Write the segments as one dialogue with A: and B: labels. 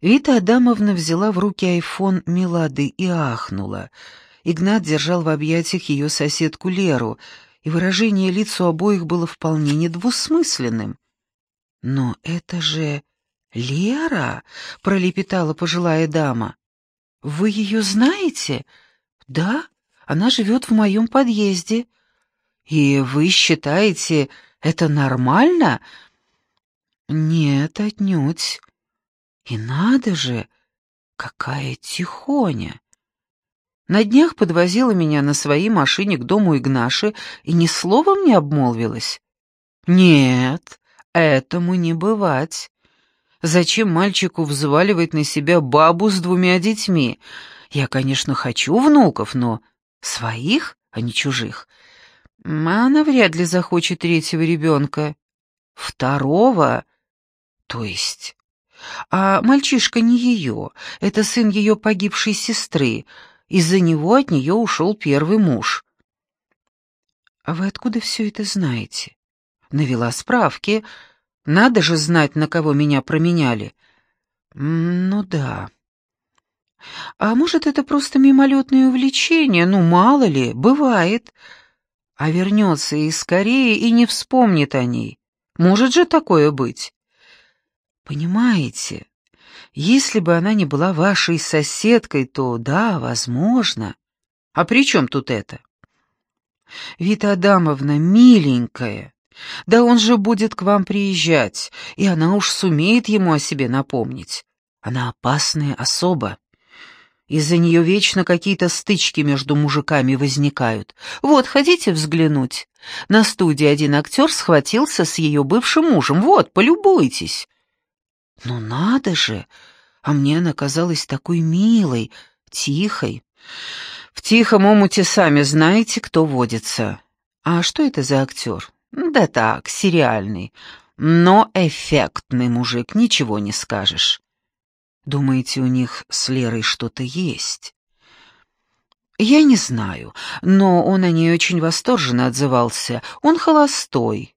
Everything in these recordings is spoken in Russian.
A: Вита Адамовна взяла в руки айфон Милады и ахнула. Игнат держал в объятиях ее соседку Леру, и выражение лиц обоих было вполне недвусмысленным. «Но это же Лера!» — пролепетала пожилая дама. «Вы ее знаете?» «Да, она живет в моем подъезде». «И вы считаете, это нормально?» «Нет, отнюдь. И надо же, какая тихоня!» На днях подвозила меня на своей машине к дому Игнаши и ни словом не обмолвилась. «Нет, этому не бывать. Зачем мальчику взваливать на себя бабу с двумя детьми? Я, конечно, хочу внуков, но своих, а не чужих. Она вряд ли захочет третьего ребенка. Второго? То есть? А мальчишка не ее, это сын ее погибшей сестры. Из-за него от нее ушел первый муж. А вы откуда все это знаете? Навела справки. Надо же знать, на кого меня променяли. Ну да. А может, это просто мимолетное увлечение? Ну, мало ли, бывает. А вернется и скорее и не вспомнит о ней. Может же такое быть? Понимаете, если бы она не была вашей соседкой, то да, возможно. А при чем тут это? Вита Адамовна, миленькая, да он же будет к вам приезжать, и она уж сумеет ему о себе напомнить. Она опасная особа. Из-за нее вечно какие-то стычки между мужиками возникают. Вот, хотите взглянуть? На студии один актер схватился с ее бывшим мужем. Вот, полюбуйтесь. Ну надо же! А мне она казалась такой милой, тихой. В тихом омуте сами знаете, кто водится. А что это за актер? Да так, сериальный. Но эффектный мужик, ничего не скажешь. Думаете, у них с Лерой что-то есть? Я не знаю, но он о ней очень восторженно отзывался. Он холостой.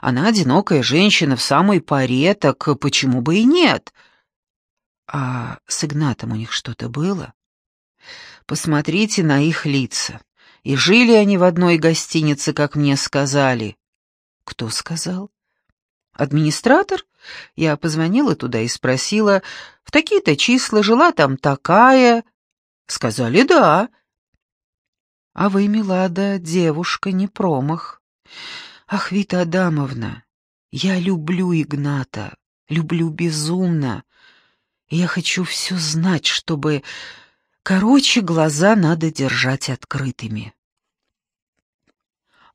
A: Она одинокая женщина в самой паре, так почему бы и нет? А с Игнатом у них что-то было? Посмотрите на их лица. И жили они в одной гостинице, как мне сказали. Кто сказал? Администратор? Я позвонила туда и спросила, в такие-то числа жила там такая. Сказали, да. А вы, Милада, девушка, не промах. Ах, Вита Адамовна, я люблю Игната, люблю безумно. Я хочу все знать, чтобы... Короче, глаза надо держать открытыми.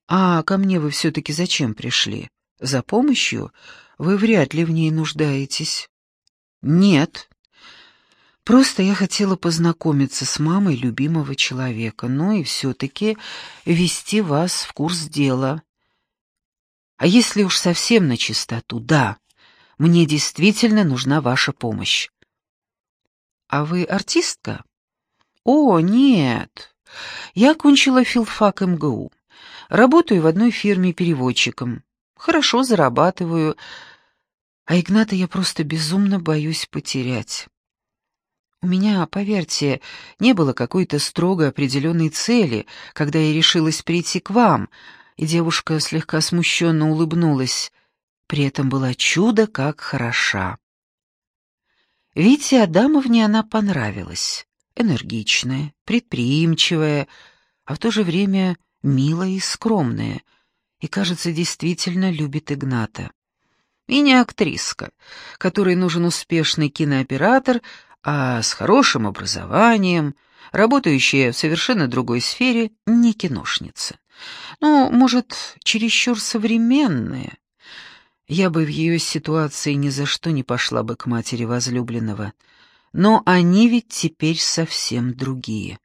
A: А ко мне вы все-таки зачем пришли? За помощью? Вы вряд ли в ней нуждаетесь. Нет. Просто я хотела познакомиться с мамой любимого человека, ну и все-таки ввести вас в курс дела. А если уж совсем на чистоту, да, мне действительно нужна ваша помощь. А вы артистка? О, нет. Я окончила филфак МГУ. Работаю в одной фирме переводчиком хорошо зарабатываю, а Игната я просто безумно боюсь потерять. У меня, поверьте, не было какой-то строго определенной цели, когда я решилась прийти к вам, и девушка слегка смущенно улыбнулась, при этом была чудо как хороша. Вите Адамовне она понравилась, энергичная, предприимчивая, а в то же время милая и скромная — и, кажется, действительно любит Игната. И не актриска, которой нужен успешный кинооператор, а с хорошим образованием, работающая в совершенно другой сфере, не киношница. Ну, может, чересчур современная. Я бы в ее ситуации ни за что не пошла бы к матери возлюбленного. Но они ведь теперь совсем другие.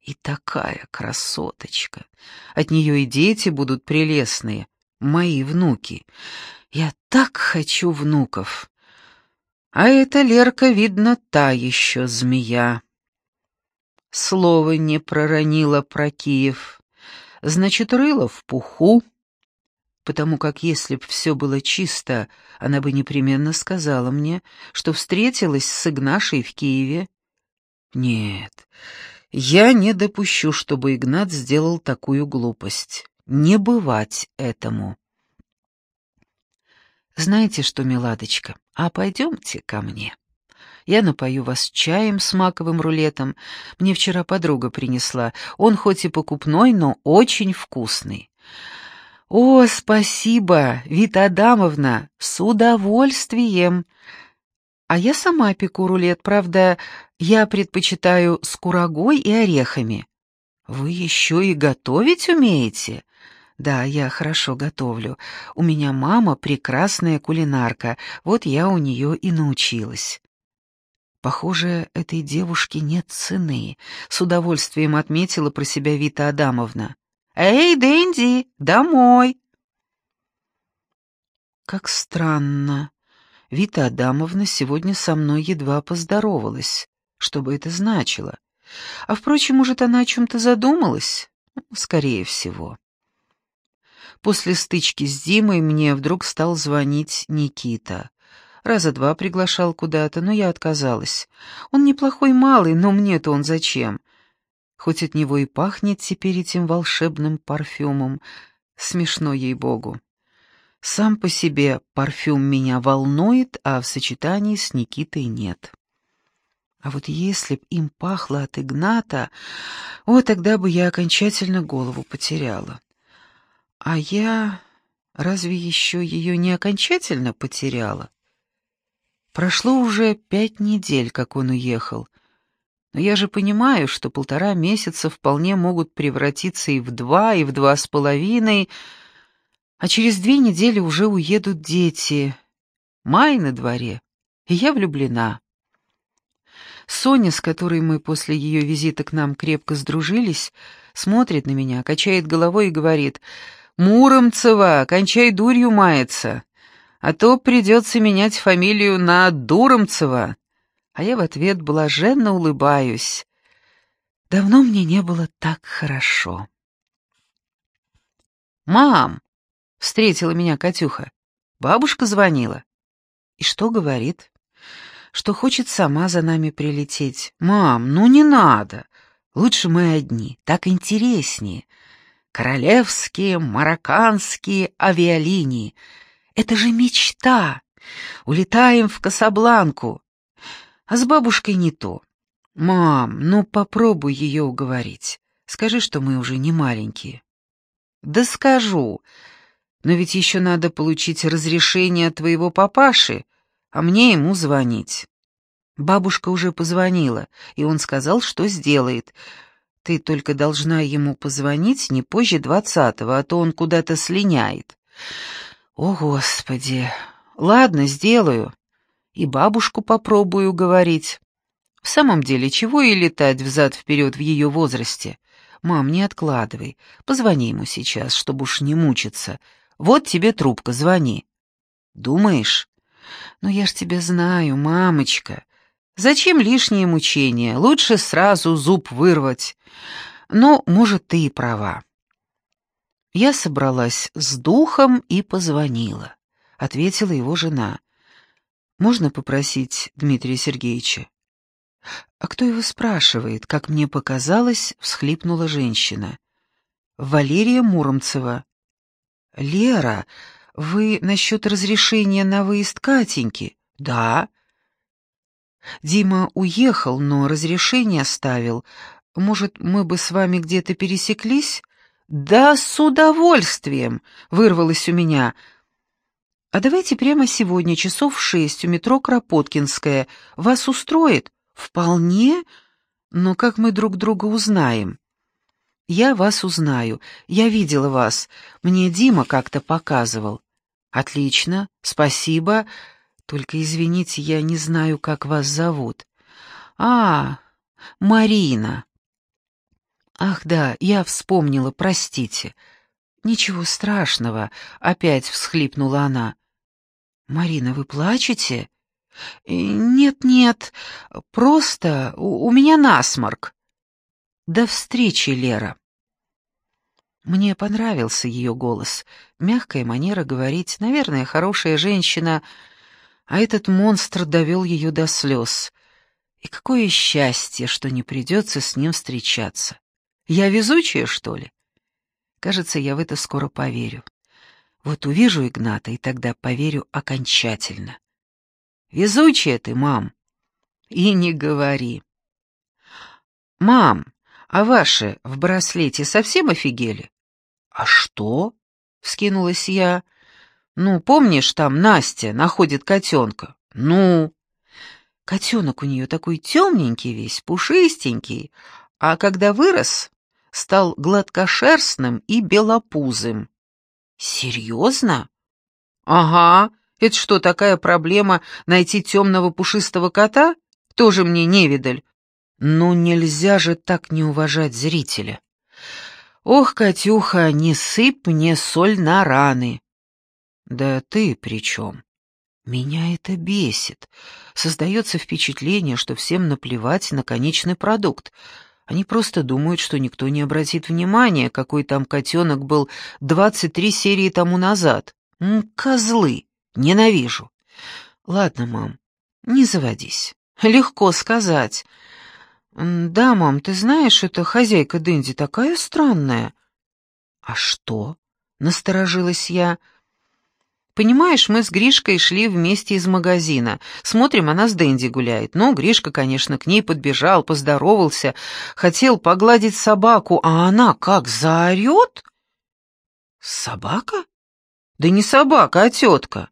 A: И такая красоточка. От нее и дети будут прелестные, мои внуки. Я так хочу внуков. А эта Лерка, видно, та еще змея. Слова не проронила про Киев. Значит, рыло в пуху. потому как если б все было чисто, она бы непременно сказала мне, что встретилась с Игнашей в Киеве. Нет, я не допущу, чтобы Игнат сделал такую глупость. Не бывать этому. Знаете что, миладочка, а пойдемте ко мне. Я напою вас чаем с маковым рулетом. Мне вчера подруга принесла. Он хоть и покупной, но очень вкусный. О, спасибо, Вита Адамовна, с удовольствием. А я сама пеку рулет, правда, я предпочитаю с курагой и орехами. Вы еще и готовить умеете? Да, я хорошо готовлю. У меня мама прекрасная кулинарка, вот я у нее и научилась. Похоже, этой девушке нет цены, с удовольствием отметила про себя Вита Адамовна. «Эй, Дэнди, домой!» Как странно. Вита Адамовна сегодня со мной едва поздоровалась. Что бы это значило? А, впрочем, может, она о чем-то задумалась? Скорее всего. После стычки с Димой мне вдруг стал звонить Никита. Раза два приглашал куда-то, но я отказалась. Он неплохой малый, но мне-то он зачем? Хоть от него и пахнет теперь этим волшебным парфюмом. Смешно ей-богу. Сам по себе парфюм меня волнует, а в сочетании с Никитой нет. А вот если б им пахло от Игната, о, тогда бы я окончательно голову потеряла. А я разве еще ее не окончательно потеряла? Прошло уже пять недель, как он уехал. Но я же понимаю, что полтора месяца вполне могут превратиться и в два, и в два с половиной, а через две недели уже уедут дети. Май на дворе, и я влюблена. Соня, с которой мы после ее визита к нам крепко сдружились, смотрит на меня, качает головой и говорит — Муромцева, кончай дурью маяться, а то придется менять фамилию на Дуромцева. А я в ответ блаженно улыбаюсь. Давно мне не было так хорошо. «Мам!» — встретила меня Катюха. Бабушка звонила. И что говорит? Что хочет сама за нами прилететь. «Мам, ну не надо. Лучше мы одни, так интереснее королевские марокканские авиалинии. Это же мечта! Улетаем в Касабланку. А с бабушкой не то. Мам, ну попробуй ее уговорить. Скажи, что мы уже не маленькие. Да скажу. Но ведь еще надо получить разрешение от твоего папаши, а мне ему звонить. Бабушка уже позвонила, и он сказал, что сделает, ты только должна ему позвонить не позже двадцатого, а то он куда-то слиняет. О, Господи! Ладно, сделаю. И бабушку попробую говорить. В самом деле, чего и летать взад-вперед в ее возрасте? Мам, не откладывай. Позвони ему сейчас, чтобы уж не мучиться. Вот тебе трубка, звони. Думаешь? Ну я ж тебя знаю, мамочка. Зачем лишние мучения? Лучше сразу зуб вырвать. Но, может, ты и права. Я собралась с духом и позвонила. Ответила его жена. «Можно попросить Дмитрия Сергеевича?» «А кто его спрашивает?» Как мне показалось, всхлипнула женщина. «Валерия Муромцева». «Лера, вы насчет разрешения на выезд Катеньки?» «Да». Дима уехал, но разрешение оставил. Может, мы бы с вами где-то пересеклись? Да, с удовольствием, вырвалось у меня. А давайте прямо сегодня, часов в шесть, у метро Кропоткинская. Вас устроит? Вполне. Но как мы друг друга узнаем? Я вас узнаю. Я видела вас. Мне Дима как-то показывал. Отлично, спасибо. Только извините, я не знаю, как вас зовут. А, Марина. Ах да, я вспомнила, простите. Ничего страшного, опять всхлипнула она. Марина, вы плачете? Нет-нет, просто у, у меня насморк. До встречи, Лера. Мне понравился ее голос, мягкая манера говорить, наверное, хорошая женщина, а этот монстр довел ее до слез. И какое счастье, что не придется с ним встречаться. Я везучая, что ли? Кажется, я в это скоро поверю. Вот увижу Игната, и тогда поверю окончательно. Везучая ты, мам. И не говори. Мам, а ваши в браслете совсем офигели? А что? Вскинулась я. Ну, помнишь, там Настя находит котенка? Ну? Котенок у нее такой темненький весь, пушистенький, а когда вырос, стал гладкошерстным и белопузым. «Серьезно?» «Ага. Это что, такая проблема найти темного пушистого кота? Тоже мне невидаль. Ну нельзя же так не уважать зрителя. Ох, Катюха, не сыпь мне соль на раны. Да ты при чем? Меня это бесит. Создается впечатление, что всем наплевать на конечный продукт. Они просто думают, что никто не обратит внимания, какой там котенок был 23 серии тому назад. М, козлы. Ненавижу. Ладно, мам, не заводись. Легко сказать. Да, мам, ты знаешь, эта хозяйка Дэнди такая странная. А что? Насторожилась я. Понимаешь, мы с Гришкой шли вместе из магазина. Смотрим, она с Дэнди гуляет. Ну, Гришка, конечно, к ней подбежал, поздоровался, хотел погладить собаку, а она как заорет? Собака? Да не собака, а тетка.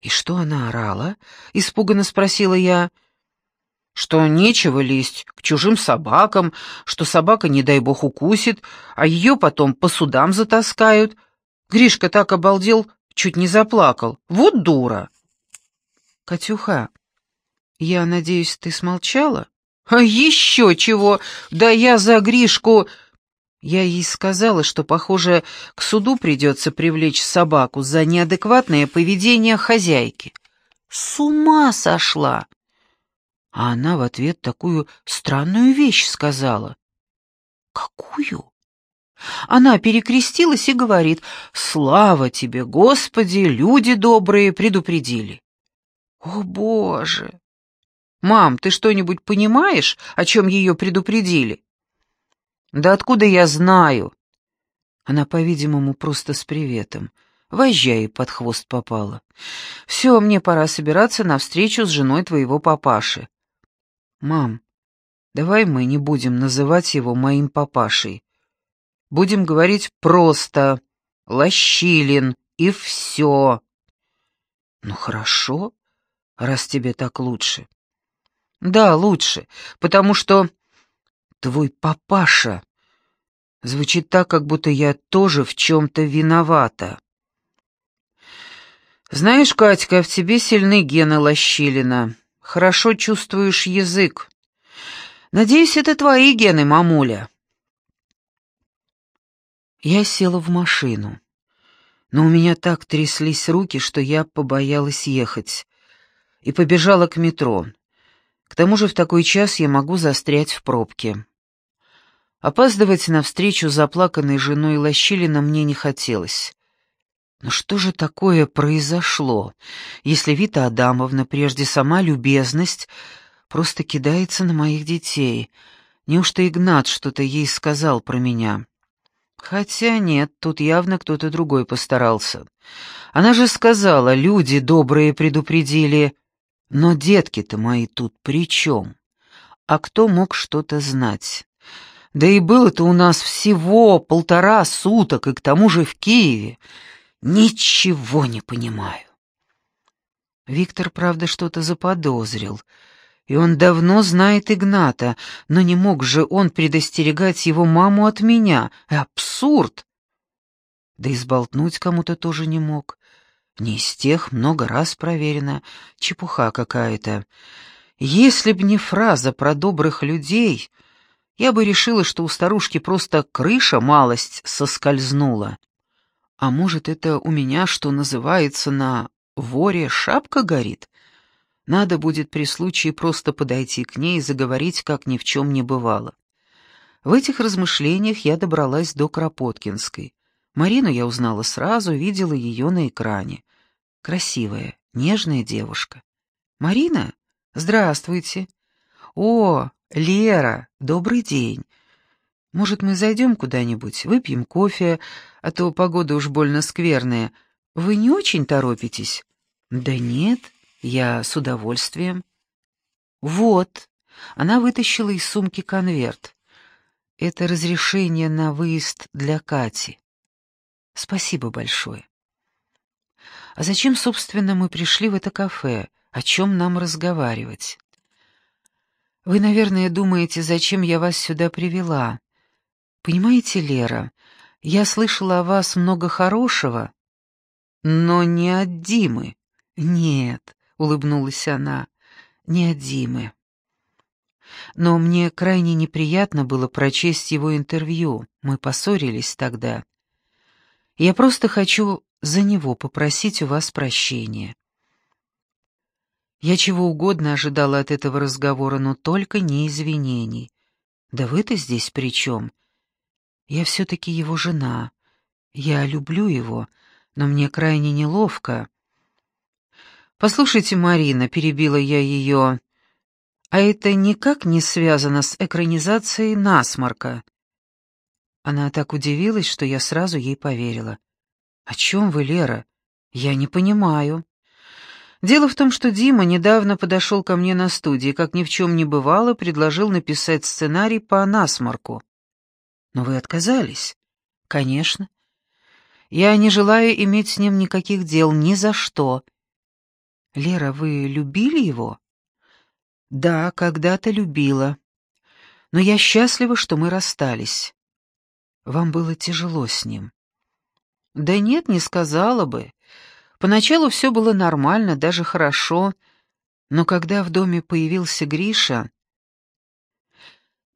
A: И что она орала? Испуганно спросила я. Что нечего лезть к чужим собакам, что собака, не дай бог, укусит, а ее потом по судам затаскают. Гришка так обалдел, Чуть не заплакал. Вот дура. Катюха, я надеюсь, ты смолчала? А еще чего? Да я за Гришку... Я ей сказала, что, похоже, к суду придется привлечь собаку за неадекватное поведение хозяйки. С ума сошла! А она в ответ такую странную вещь сказала. Какую? Она перекрестилась и говорит, «Слава тебе, Господи, люди добрые предупредили». «О, Боже!» «Мам, ты что-нибудь понимаешь, о чем ее предупредили?» «Да откуда я знаю?» Она, по-видимому, просто с приветом. Вожжа ей под хвост попала. «Все, мне пора собираться на встречу с женой твоего папаши». «Мам, давай мы не будем называть его моим папашей. Будем говорить просто. Лощилин и все. Ну хорошо, раз тебе так лучше. Да, лучше, потому что твой папаша звучит так, как будто я тоже в чем-то виновата. Знаешь, Катька, в тебе сильны гены Лощилина. Хорошо чувствуешь язык. Надеюсь, это твои гены, мамуля. Я села в машину. Но у меня так тряслись руки, что я побоялась ехать. И побежала к метро. К тому же в такой час я могу застрять в пробке. Опаздывать на встречу заплаканной женой Лощилина мне не хотелось. Но что же такое произошло, если Вита Адамовна, прежде сама любезность, просто кидается на моих детей? Неужто Игнат что-то ей сказал про меня?» Хотя нет, тут явно кто-то другой постарался. Она же сказала, люди добрые предупредили. Но детки-то мои тут при чем? А кто мог что-то знать? Да и было-то у нас всего полтора суток, и к тому же в Киеве. Ничего не понимаю. Виктор, правда, что-то заподозрил — и он давно знает Игната, но не мог же он предостерегать его маму от меня. Абсурд! Да и сболтнуть кому-то тоже не мог. Не из тех, много раз проверено. Чепуха какая-то. Если б не фраза про добрых людей, я бы решила, что у старушки просто крыша малость соскользнула. А может, это у меня, что называется, на воре шапка горит? Надо будет при случае просто подойти к ней и заговорить, как ни в чем не бывало. В этих размышлениях я добралась до Кропоткинской. Марину я узнала сразу, видела ее на экране. Красивая, нежная девушка. «Марина? Здравствуйте!» «О, Лера, добрый день! Может, мы зайдем куда-нибудь, выпьем кофе, а то погода уж больно скверная. Вы не очень торопитесь?» «Да нет, я с удовольствием». «Вот». Она вытащила из сумки конверт. «Это разрешение на выезд для Кати. Спасибо большое». «А зачем, собственно, мы пришли в это кафе? О чем нам разговаривать?» «Вы, наверное, думаете, зачем я вас сюда привела. Понимаете, Лера, я слышала о вас много хорошего, но не от Димы. Нет, улыбнулась она, не от Димы. Но мне крайне неприятно было прочесть его интервью. Мы поссорились тогда. Я просто хочу за него попросить у вас прощения. Я чего угодно ожидала от этого разговора, но только не извинений. Да вы-то здесь при чем? Я все-таки его жена. Я люблю его, но мне крайне неловко. «Послушайте, Марина», — перебила я ее, — «а это никак не связано с экранизацией насморка». Она так удивилась, что я сразу ей поверила. «О чем вы, Лера? Я не понимаю». Дело в том, что Дима недавно подошел ко мне на студии, как ни в чем не бывало, предложил написать сценарий по насморку. Но вы отказались? Конечно. Я не желаю иметь с ним никаких дел, ни за что. Лера, вы любили его? Да, когда-то любила. Но я счастлива, что мы расстались. Вам было тяжело с ним. Да нет, не сказала бы. Поначалу все было нормально, даже хорошо, но когда в доме появился Гриша,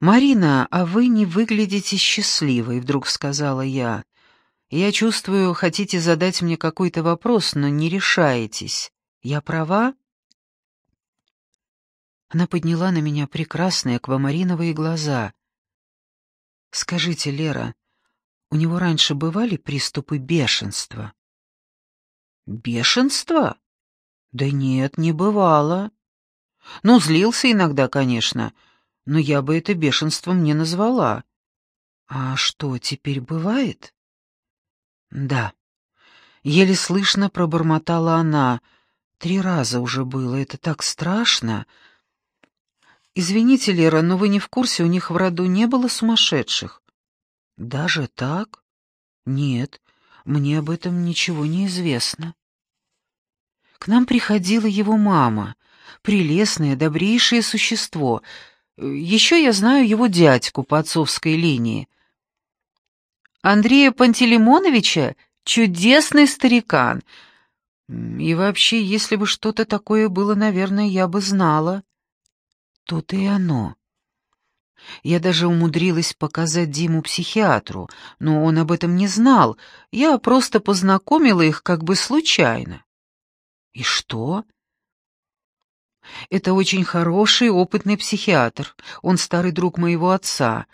A: «Марина, а вы не выглядите счастливой», — вдруг сказала я. «Я чувствую, хотите задать мне какой-то вопрос, но не решаетесь. Я права?» Она подняла на меня прекрасные аквамариновые глаза. «Скажите, Лера, у него раньше бывали приступы бешенства?» «Бешенство? Да нет, не бывало. Ну, злился иногда, конечно» но я бы это бешенством не назвала. А что, теперь бывает? Да. Еле слышно пробормотала она. Три раза уже было, это так страшно. Извините, Лера, но вы не в курсе, у них в роду не было сумасшедших? Даже так? Нет, мне об этом ничего не известно. К нам приходила его мама, прелестное, добрейшее существо — еще я знаю его дядьку по отцовской линии. Андрея Пантелеймоновича — чудесный старикан. И вообще, если бы что-то такое было, наверное, я бы знала. Тут и оно. Я даже умудрилась показать Диму психиатру, но он об этом не знал. Я просто познакомила их как бы случайно. И что? Это очень хороший, опытный психиатр. Он старый друг моего отца.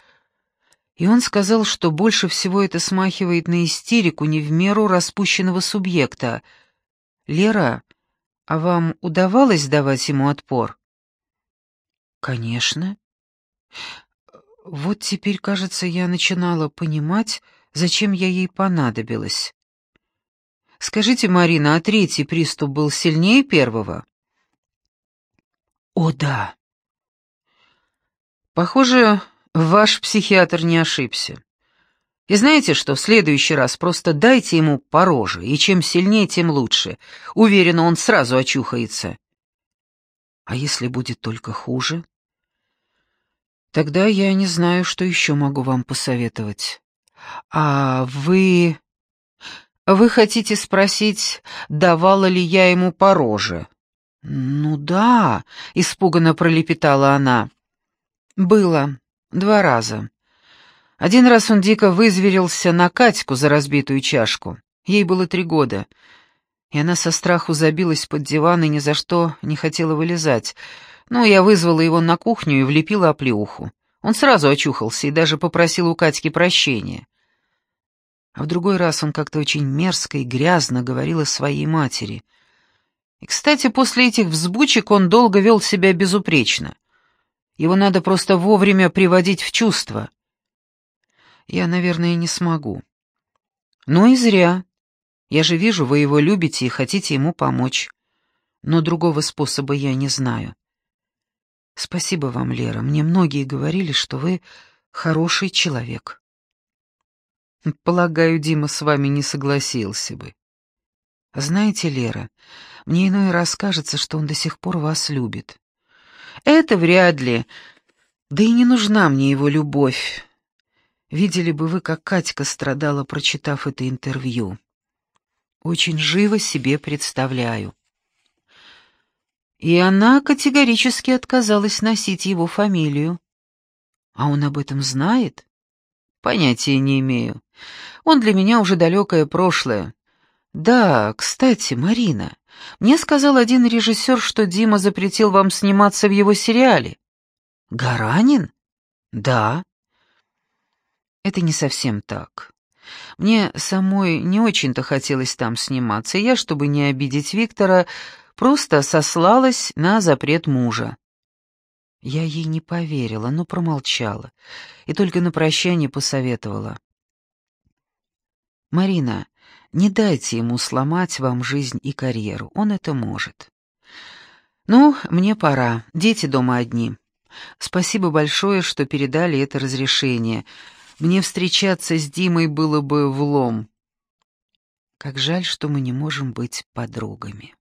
A: И он сказал, что больше всего это смахивает на истерику не в меру распущенного субъекта. «Лера, а вам удавалось давать ему отпор?» «Конечно». Вот теперь, кажется, я начинала понимать, зачем я ей понадобилась. «Скажите, Марина, а третий приступ был сильнее первого?» О, да. Похоже, ваш психиатр не ошибся. И знаете что, в следующий раз просто дайте ему по роже, и чем сильнее, тем лучше. Уверена, он сразу очухается. А если будет только хуже? Тогда я не знаю, что еще могу вам посоветовать. А вы... Вы хотите спросить, давала ли я ему по роже? «Ну да», — испуганно пролепетала она. «Было. Два раза. Один раз он дико вызверился на Катьку за разбитую чашку. Ей было три года. И она со страху забилась под диван и ни за что не хотела вылезать. Ну, я вызвала его на кухню и влепила оплеуху. Он сразу очухался и даже попросил у Катьки прощения. А в другой раз он как-то очень мерзко и грязно говорил о своей матери. И, кстати, после этих взбучек он долго вел себя безупречно. Его надо просто вовремя приводить в чувство. Я, наверное, не смогу. Ну и зря. Я же вижу, вы его любите и хотите ему помочь. Но другого способа я не знаю. Спасибо вам, Лера. Мне многие говорили, что вы хороший человек. Полагаю, Дима с вами не согласился бы. Знаете, Лера, мне иной раз кажется, что он до сих пор вас любит. Это вряд ли. Да и не нужна мне его любовь. Видели бы вы, как Катька страдала, прочитав это интервью. Очень живо себе представляю. И она категорически отказалась носить его фамилию. А он об этом знает? Понятия не имею. Он для меня уже далекое прошлое. Да, кстати, Марина, мне сказал один режиссер, что Дима запретил вам сниматься в его сериале. Гаранин? Да. Это не совсем так. Мне самой не очень-то хотелось там сниматься, я, чтобы не обидеть Виктора, просто сослалась на запрет мужа. Я ей не поверила, но промолчала, и только на прощание посоветовала. «Марина, не дайте ему сломать вам жизнь и карьеру, он это может». «Ну, мне пора, дети дома одни. Спасибо большое, что передали это разрешение. Мне встречаться с Димой было бы влом. Как жаль, что мы не можем быть подругами».